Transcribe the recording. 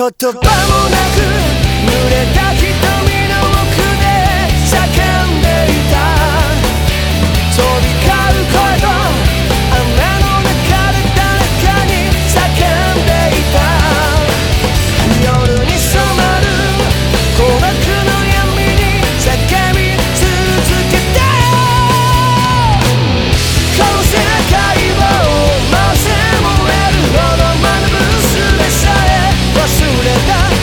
言葉もなく濡れた瞳 Yeah.